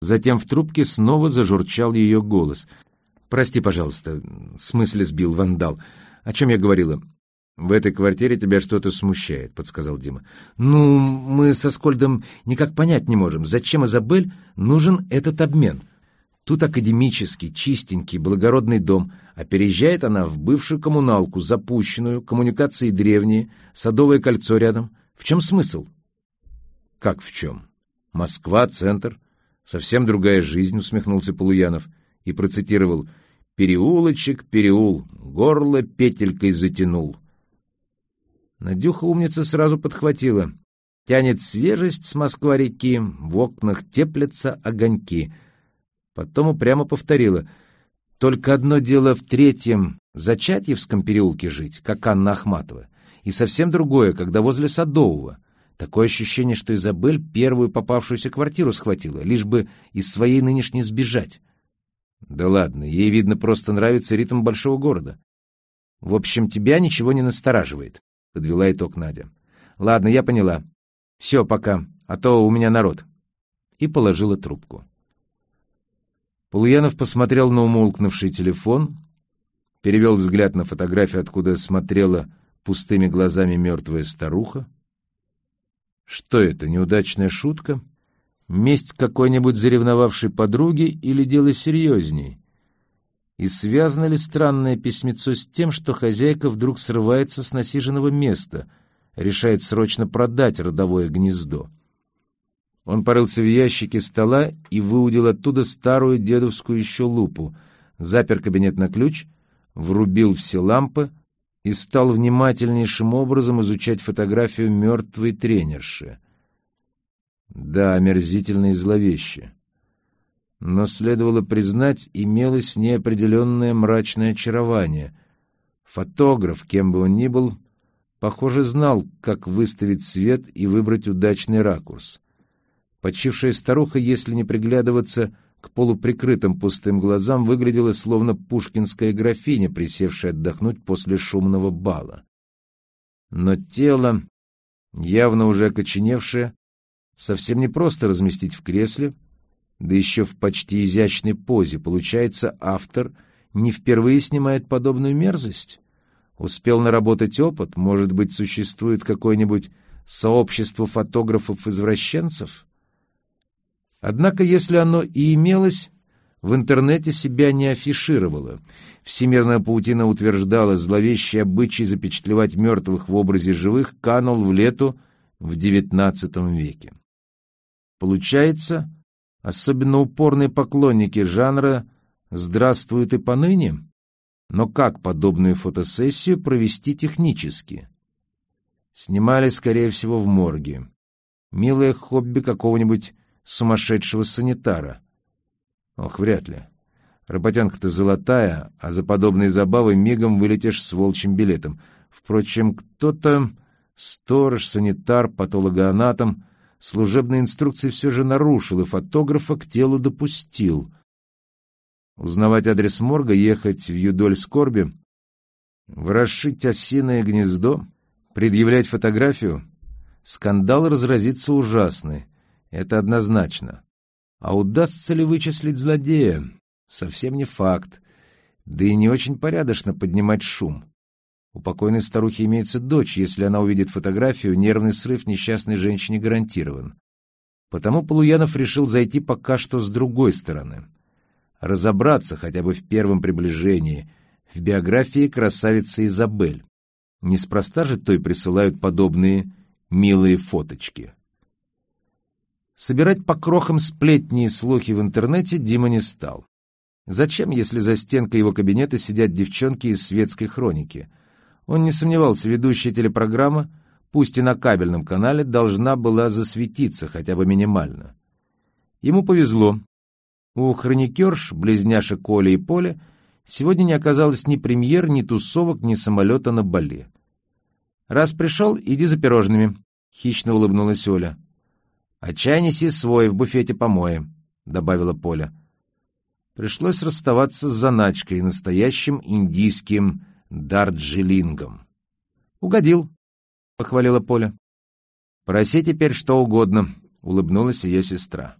Затем в трубке снова зажурчал ее голос. «Прости, пожалуйста», — в смысле сбил вандал. «О чем я говорила?» «В этой квартире тебя что-то смущает», — подсказал Дима. «Ну, мы со Скольдом никак понять не можем, зачем Изабель нужен этот обмен. Тут академический, чистенький, благородный дом, а переезжает она в бывшую коммуналку, запущенную, коммуникации древние, садовое кольцо рядом. В чем смысл?» «Как в чем? Москва, центр. Совсем другая жизнь», — усмехнулся Полуянов и процитировал «Переулочек, переул, горло петелькой затянул». Надюха умница сразу подхватила. Тянет свежесть с Москва-реки, в окнах теплятся огоньки. Потом упрямо повторила. Только одно дело в третьем, Зачатьевском переулке жить, как Анна Ахматова, и совсем другое, когда возле Садового. Такое ощущение, что Изабель первую попавшуюся квартиру схватила, лишь бы из своей нынешней сбежать. Да ладно, ей, видно, просто нравится ритм большого города. В общем, тебя ничего не настораживает. — подвела итог Надя. «Ладно, я поняла. Все, пока, а то у меня народ». И положила трубку. Полуянов посмотрел на умолкнувший телефон, перевел взгляд на фотографию, откуда смотрела пустыми глазами мертвая старуха. Что это, неудачная шутка? Месть какой-нибудь заревновавшей подруги или дело серьезней? И связано ли странное письмецо с тем, что хозяйка вдруг срывается с насиженного места, решает срочно продать родовое гнездо? Он порылся в ящике стола и выудил оттуда старую дедовскую еще лупу, запер кабинет на ключ, врубил все лампы и стал внимательнейшим образом изучать фотографию мертвой тренерши. Да, омерзительно и зловеще но, следовало признать, имелось в ней определенное мрачное очарование. Фотограф, кем бы он ни был, похоже, знал, как выставить свет и выбрать удачный ракурс. Почившая старуха, если не приглядываться к полуприкрытым пустым глазам, выглядела словно пушкинская графиня, присевшая отдохнуть после шумного бала. Но тело, явно уже окоченевшее, совсем не просто разместить в кресле — да еще в почти изящной позе. Получается, автор не впервые снимает подобную мерзость? Успел наработать опыт? Может быть, существует какое-нибудь сообщество фотографов-извращенцев? Однако, если оно и имелось, в интернете себя не афишировало. Всемирная паутина утверждала, зловещий обычай запечатлевать мертвых в образе живых канул в лету в XIX веке. Получается, Особенно упорные поклонники жанра здравствуют и поныне. Но как подобную фотосессию провести технически? Снимали, скорее всего, в морге. Милое хобби какого-нибудь сумасшедшего санитара. Ох, вряд ли. Работенка-то золотая, а за подобные забавы мигом вылетишь с волчьим билетом. Впрочем, кто-то, сторож, санитар, патологоанатом, служебные инструкции все же нарушил и фотографа к телу допустил. Узнавать адрес морга, ехать в юдоль скорби, ворошить осиное гнездо, предъявлять фотографию — скандал разразится ужасный, это однозначно. А удастся ли вычислить злодея? Совсем не факт. Да и не очень порядочно поднимать шум. У покойной старухи имеется дочь, если она увидит фотографию, нервный срыв несчастной женщине гарантирован. Потому Полуянов решил зайти пока что с другой стороны. Разобраться хотя бы в первом приближении в биографии красавицы Изабель. Неспроста же той присылают подобные милые фоточки. Собирать по крохам сплетни и слухи в интернете Дима не стал. Зачем, если за стенкой его кабинета сидят девчонки из светской хроники — он не сомневался, ведущая телепрограмма, пусть и на кабельном канале, должна была засветиться хотя бы минимально. Ему повезло. У хроникерш, близняшек Коля и Поля, сегодня не оказалось ни премьер, ни тусовок, ни самолета на Бали. «Раз пришел, иди за пирожными», — хищно улыбнулась Оля. «А чай неси свой, в буфете помоем», — добавила Поля. Пришлось расставаться с заначкой, настоящим индийским Дарджилингом. «Угодил», — похвалила Поля. «Проси теперь что угодно», — улыбнулась ее сестра.